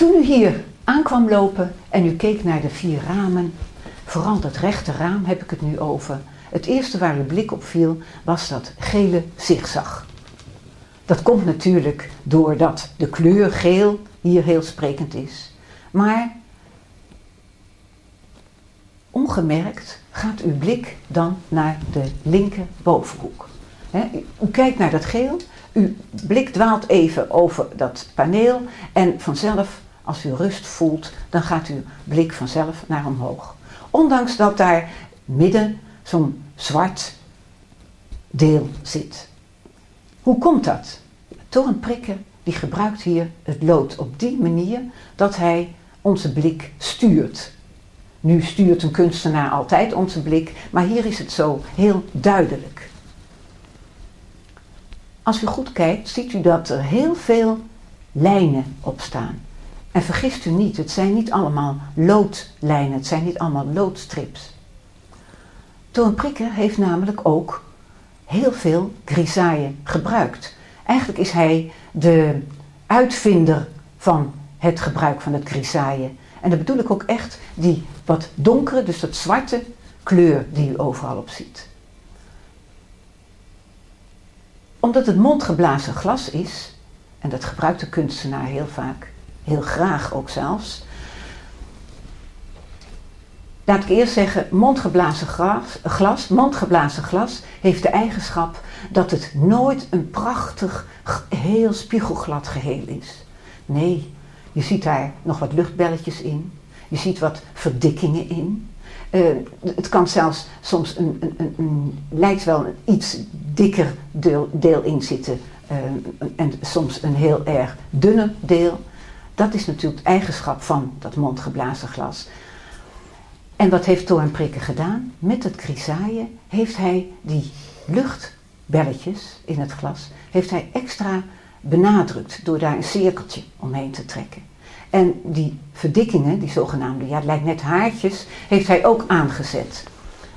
Toen u hier aankwam lopen en u keek naar de vier ramen, vooral dat rechte raam heb ik het nu over. Het eerste waar uw blik op viel was dat gele zigzag. Dat komt natuurlijk doordat de kleur geel hier heel sprekend is. Maar ongemerkt gaat uw blik dan naar de linker bovenhoek. u kijkt naar dat geel, uw blik dwaalt even over dat paneel en vanzelf, als u rust voelt, dan gaat uw blik vanzelf naar omhoog. Ondanks dat daar midden zo'n zwart deel zit. Hoe komt dat? Torenprikker die gebruikt hier het lood op die manier dat hij onze blik stuurt. Nu stuurt een kunstenaar altijd onze blik, maar hier is het zo heel duidelijk. Als u goed kijkt, ziet u dat er heel veel lijnen op staan. En vergist u niet, het zijn niet allemaal loodlijnen, het zijn niet allemaal loodstrips. Toon Prikker heeft namelijk ook heel veel grisaille gebruikt. Eigenlijk is hij de uitvinder van het gebruik van het grisaille. En dat bedoel ik ook echt die wat donkere, dus dat zwarte kleur die u overal op ziet. Omdat het mondgeblazen glas is, en dat gebruikt de kunstenaar heel vaak, heel graag ook zelfs. Laat ik eerst zeggen, mondgeblazen glas, glas, mondgeblazen glas heeft de eigenschap dat het nooit een prachtig, heel spiegelglad geheel is. Nee, je ziet daar nog wat luchtbelletjes in. Je ziet wat verdikkingen in. Uh, het kan zelfs soms een, een, een, lijkt wel een iets dikker deel, in zitten. Uh, en soms een heel erg dunne deel. Dat is natuurlijk de eigenschap van dat mondgeblazen glas. En wat heeft Toorn Prikker gedaan? Met het krisaaien heeft hij die luchtbelletjes in het glas, heeft hij extra benadrukt door daar een cirkeltje omheen te trekken. En die verdikkingen, die zogenaamde, ja het lijkt net haartjes, heeft hij ook aangezet.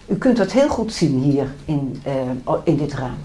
U kunt dat heel goed zien hier in, uh, in dit raam.